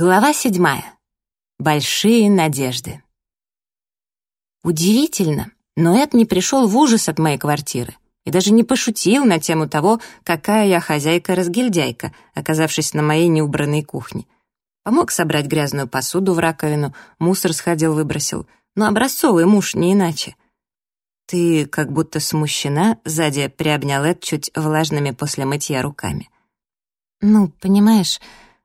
Глава седьмая. Большие надежды. Удивительно, но Эд не пришел в ужас от моей квартиры и даже не пошутил на тему того, какая я хозяйка-разгильдяйка, оказавшись на моей неубранной кухне. Помог собрать грязную посуду в раковину, мусор сходил, выбросил. Но образцовый муж не иначе. «Ты как будто смущена», — сзади приобнял Эд чуть влажными после мытья руками. «Ну, понимаешь...»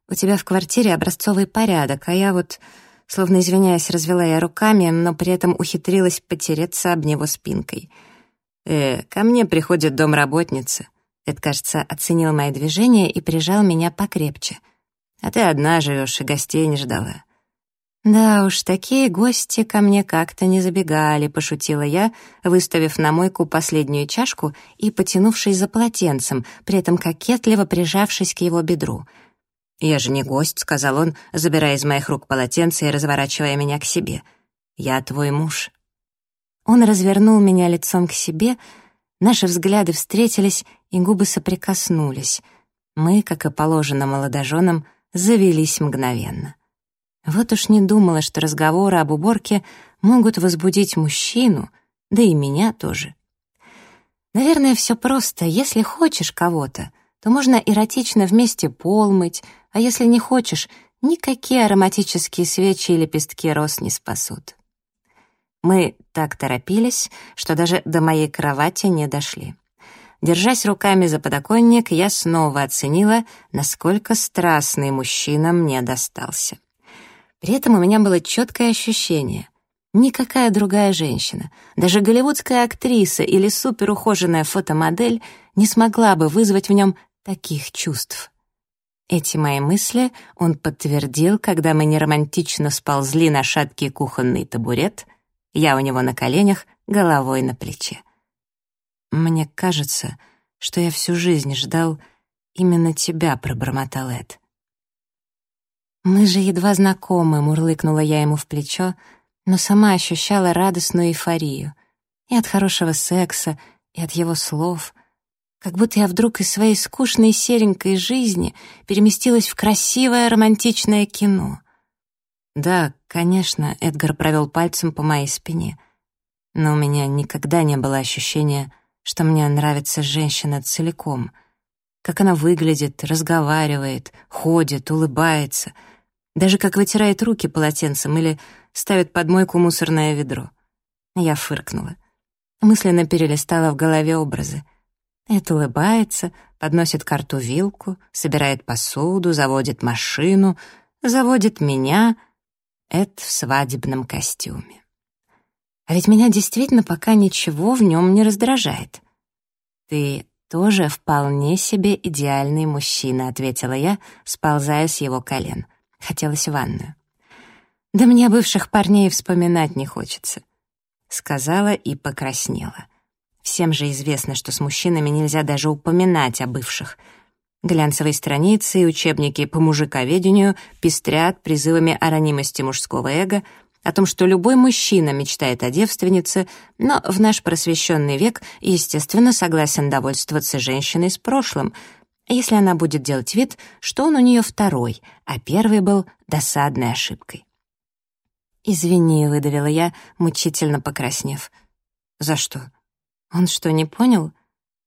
У тебя в квартире образцовый порядок, а я вот, словно извиняясь, развела я руками, но при этом ухитрилась потереться об него спинкой. «Э, ко мне приходит домработница». Эд, кажется, оценил мои движения и прижал меня покрепче. «А ты одна живешь и гостей не ждала». «Да уж, такие гости ко мне как-то не забегали», — пошутила я, выставив на мойку последнюю чашку и потянувшись за полотенцем, при этом кокетливо прижавшись к его бедру — «Я же не гость», — сказал он, забирая из моих рук полотенце и разворачивая меня к себе. «Я твой муж». Он развернул меня лицом к себе, наши взгляды встретились, и губы соприкоснулись. Мы, как и положено молодоженам, завелись мгновенно. Вот уж не думала, что разговоры об уборке могут возбудить мужчину, да и меня тоже. Наверное, все просто. Если хочешь кого-то, то можно эротично вместе пол мыть, а если не хочешь, никакие ароматические свечи и лепестки роз не спасут. Мы так торопились, что даже до моей кровати не дошли. Держась руками за подоконник, я снова оценила, насколько страстный мужчина мне достался. При этом у меня было четкое ощущение. Никакая другая женщина, даже голливудская актриса или суперухоженная фотомодель не смогла бы вызвать в нем таких чувств. Эти мои мысли он подтвердил, когда мы неромантично сползли на шаткий кухонный табурет, я у него на коленях, головой на плече. «Мне кажется, что я всю жизнь ждал именно тебя», — пробормотал Эд. «Мы же едва знакомы», — мурлыкнула я ему в плечо, но сама ощущала радостную эйфорию и от хорошего секса, и от его слов — как будто я вдруг из своей скучной серенькой жизни переместилась в красивое романтичное кино. Да, конечно, Эдгар провел пальцем по моей спине, но у меня никогда не было ощущения, что мне нравится женщина целиком, как она выглядит, разговаривает, ходит, улыбается, даже как вытирает руки полотенцем или ставит под мойку мусорное ведро. Я фыркнула. Мысленно перелистала в голове образы — Эд улыбается, подносит карту вилку, собирает посуду, заводит машину, заводит меня. Эд в свадебном костюме. А ведь меня действительно пока ничего в нем не раздражает. «Ты тоже вполне себе идеальный мужчина», — ответила я, сползая с его колен. Хотелось в ванную. «Да мне бывших парней вспоминать не хочется», — сказала и покраснела. Всем же известно, что с мужчинами нельзя даже упоминать о бывших. Глянцевые страницы и учебники по мужиковедению пестрят призывами о ранимости мужского эго, о том, что любой мужчина мечтает о девственнице, но в наш просвещенный век, естественно, согласен довольствоваться женщиной с прошлым, если она будет делать вид, что он у нее второй, а первый был досадной ошибкой. «Извини», — выдавила я, мучительно покраснев. «За что?» Он что, не понял?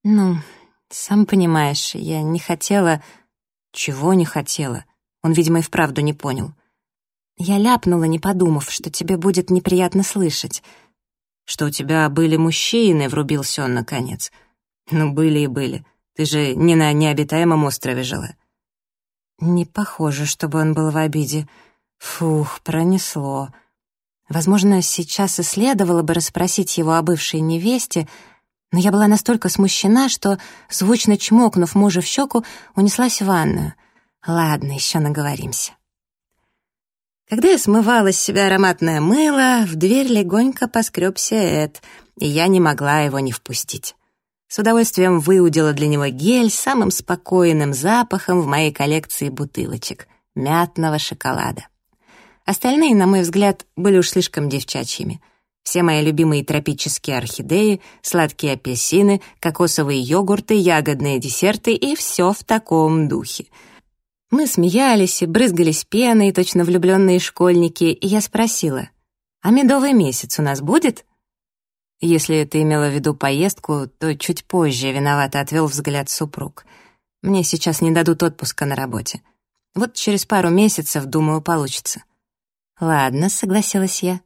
Ну, сам понимаешь, я не хотела... Чего не хотела? Он, видимо, и вправду не понял. Я ляпнула, не подумав, что тебе будет неприятно слышать. Что у тебя были мужчины, врубился он наконец. Ну, были и были. Ты же не на необитаемом острове жила. Не похоже, чтобы он был в обиде. Фух, пронесло. Возможно, сейчас и следовало бы расспросить его о бывшей невесте, но я была настолько смущена, что, звучно чмокнув мужа в щеку, унеслась в ванную. Ладно, еще наговоримся. Когда я смывала с себя ароматное мыло, в дверь легонько поскребся Эд, и я не могла его не впустить. С удовольствием выудила для него гель самым спокойным запахом в моей коллекции бутылочек — мятного шоколада. Остальные, на мой взгляд, были уж слишком девчачьими — все мои любимые тропические орхидеи, сладкие апельсины, кокосовые йогурты, ягодные десерты и все в таком духе. Мы смеялись и брызгались пеной, точно влюбленные школьники, и я спросила, «А медовый месяц у нас будет?» Если ты имела в виду поездку, то чуть позже виновато отвел взгляд супруг. Мне сейчас не дадут отпуска на работе. Вот через пару месяцев, думаю, получится. Ладно, согласилась я.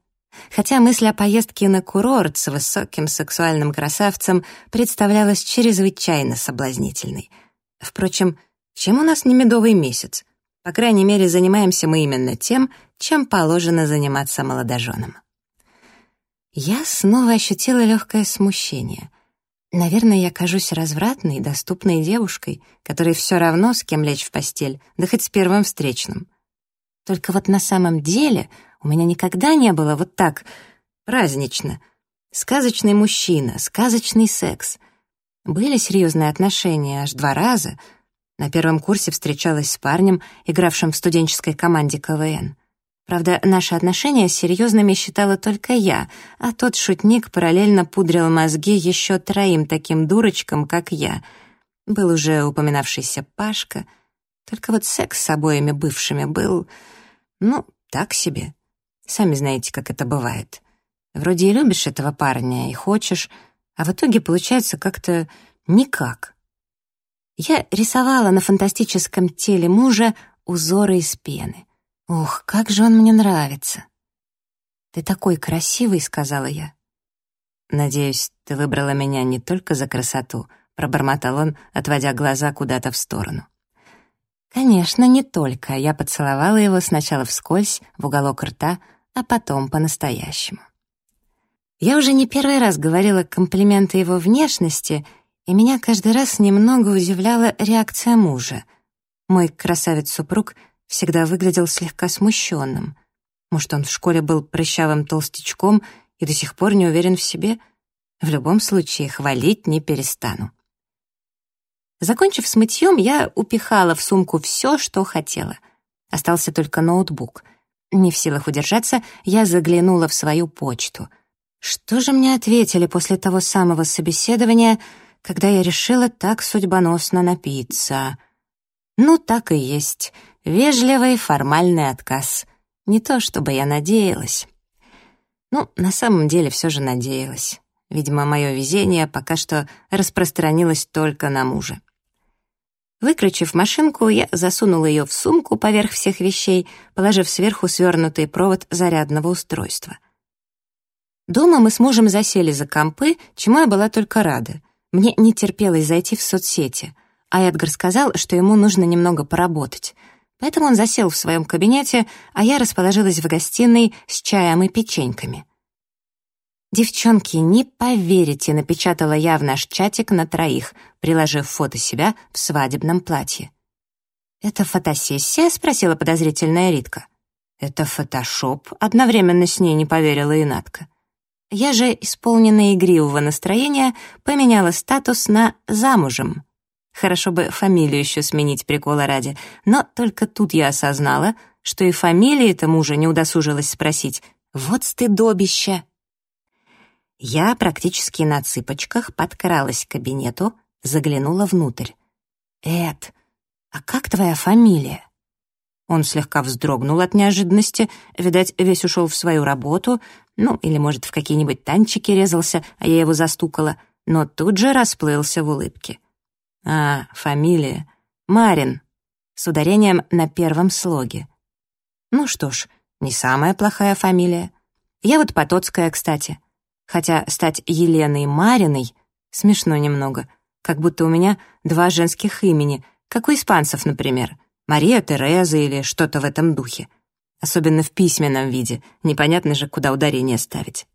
Хотя мысль о поездке на курорт с высоким сексуальным красавцем представлялась чрезвычайно соблазнительной. Впрочем, чем у нас не медовый месяц? По крайней мере, занимаемся мы именно тем, чем положено заниматься молодоженам. Я снова ощутила легкое смущение. Наверное, я кажусь развратной, доступной девушкой, которой все равно с кем лечь в постель, да хоть с первым встречным. Только вот на самом деле у меня никогда не было вот так празднично. Сказочный мужчина, сказочный секс. Были серьезные отношения аж два раза. На первом курсе встречалась с парнем, игравшим в студенческой команде КВН. Правда, наши отношения серьезными считала только я, а тот шутник параллельно пудрил мозги еще троим таким дурочкам, как я. Был уже упоминавшийся Пашка. Только вот секс с обоими бывшими был, ну, так себе. Сами знаете, как это бывает. Вроде и любишь этого парня, и хочешь, а в итоге получается как-то никак. Я рисовала на фантастическом теле мужа узоры из пены. Ох, как же он мне нравится. Ты такой красивый, сказала я. Надеюсь, ты выбрала меня не только за красоту, пробормотал он, отводя глаза куда-то в сторону. Конечно, не только. Я поцеловала его сначала вскользь, в уголок рта, а потом по-настоящему. Я уже не первый раз говорила комплименты его внешности, и меня каждый раз немного удивляла реакция мужа. Мой красавец-супруг — всегда выглядел слегка смущенным. Может, он в школе был прыщавым толстячком и до сих пор не уверен в себе? В любом случае, хвалить не перестану. Закончив с мытьем, я упихала в сумку все, что хотела. Остался только ноутбук. Не в силах удержаться, я заглянула в свою почту. Что же мне ответили после того самого собеседования, когда я решила так судьбоносно напиться? Ну, так и есть — Вежливый формальный отказ. Не то, чтобы я надеялась. Ну, на самом деле все же надеялась. Видимо, мое везение пока что распространилось только на мужа. Выключив машинку, я засунула ее в сумку поверх всех вещей, положив сверху свернутый провод зарядного устройства. Дома мы с мужем засели за компы, чему я была только рада. Мне не терпелось зайти в соцсети, а Эдгар сказал, что ему нужно немного поработать — Поэтому он засел в своем кабинете, а я расположилась в гостиной с чаем и печеньками. «Девчонки, не поверите», — напечатала я в наш чатик на троих, приложив фото себя в свадебном платье. «Это фотосессия?» — спросила подозрительная Ритка. «Это фотошоп», — одновременно с ней не поверила и Натка. Я же, исполненная игривого настроения, поменяла статус на «замужем». Хорошо бы фамилию еще сменить прикола ради, но только тут я осознала, что и фамилии-то мужа не удосужилась спросить. Вот стыдобище! Я практически на цыпочках подкралась к кабинету, заглянула внутрь. «Эд, а как твоя фамилия?» Он слегка вздрогнул от неожиданности, видать, весь ушел в свою работу, ну, или, может, в какие-нибудь танчики резался, а я его застукала, но тут же расплылся в улыбке. А, фамилия. Марин. С ударением на первом слоге. Ну что ж, не самая плохая фамилия. Я вот Потоцкая, кстати. Хотя стать Еленой Мариной смешно немного. Как будто у меня два женских имени, как у испанцев, например. Мария Тереза или что-то в этом духе. Особенно в письменном виде. Непонятно же, куда ударение ставить.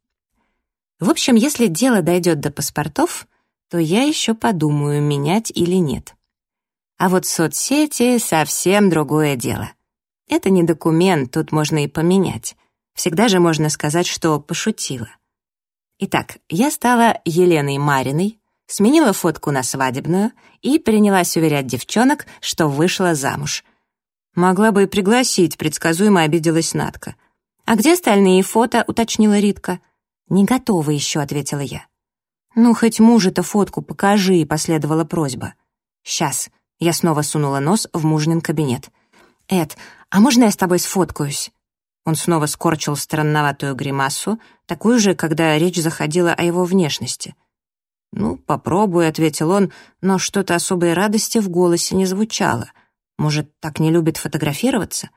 В общем, если дело дойдет до паспортов, то я еще подумаю, менять или нет. А вот соцсети — совсем другое дело. Это не документ, тут можно и поменять. Всегда же можно сказать, что пошутила. Итак, я стала Еленой Мариной, сменила фотку на свадебную и принялась уверять девчонок, что вышла замуж. Могла бы и пригласить, предсказуемо обиделась Надка. «А где остальные фото?» — уточнила Ритка. «Не готовы еще», — ответила я. «Ну, хоть мужа-то фотку покажи», — последовала просьба. «Сейчас», Я снова сунула нос в мужнин кабинет. «Эд, а можно я с тобой сфоткаюсь?» Он снова скорчил странноватую гримасу, такую же, когда речь заходила о его внешности. «Ну, попробуй», — ответил он, но что-то особой радости в голосе не звучало. «Может, так не любит фотографироваться?»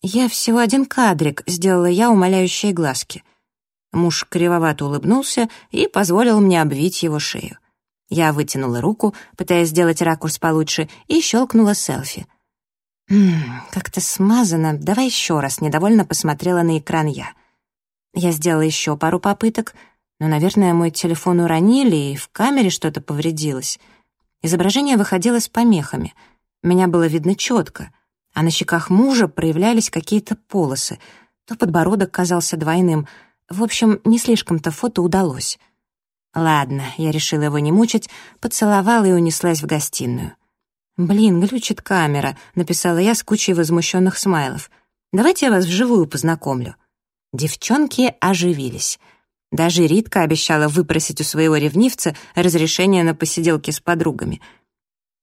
«Я всего один кадрик», — сделала я умоляющие глазки. Муж кривовато улыбнулся и позволил мне обвить его шею. Я вытянула руку, пытаясь сделать ракурс получше, и щелкнула селфи. «Ммм, как-то смазано. Давай еще раз», — недовольно посмотрела на экран я. Я сделала еще пару попыток, но, наверное, мой телефон уронили, и в камере что-то повредилось. Изображение выходило с помехами. Меня было видно четко, а на щеках мужа проявлялись какие-то полосы. То подбородок казался двойным. В общем, не слишком-то фото удалось. Ладно, я решила его не мучить, поцеловала и унеслась в гостиную. «Блин, глючит камера», — написала я с кучей возмущенных смайлов. «Давайте я вас вживую познакомлю». Девчонки оживились. Даже Ритка обещала выпросить у своего ревнивца разрешение на посиделки с подругами.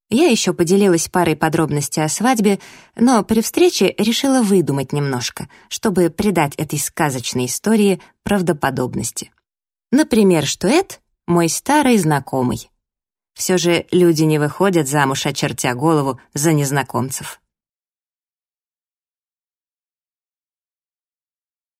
Я еще поделилась парой подробностей о свадьбе, но при встрече решила выдумать немножко, чтобы придать этой сказочной истории правдоподобности. Например, что Эд — мой старый знакомый. Все же люди не выходят замуж, очертя голову за незнакомцев.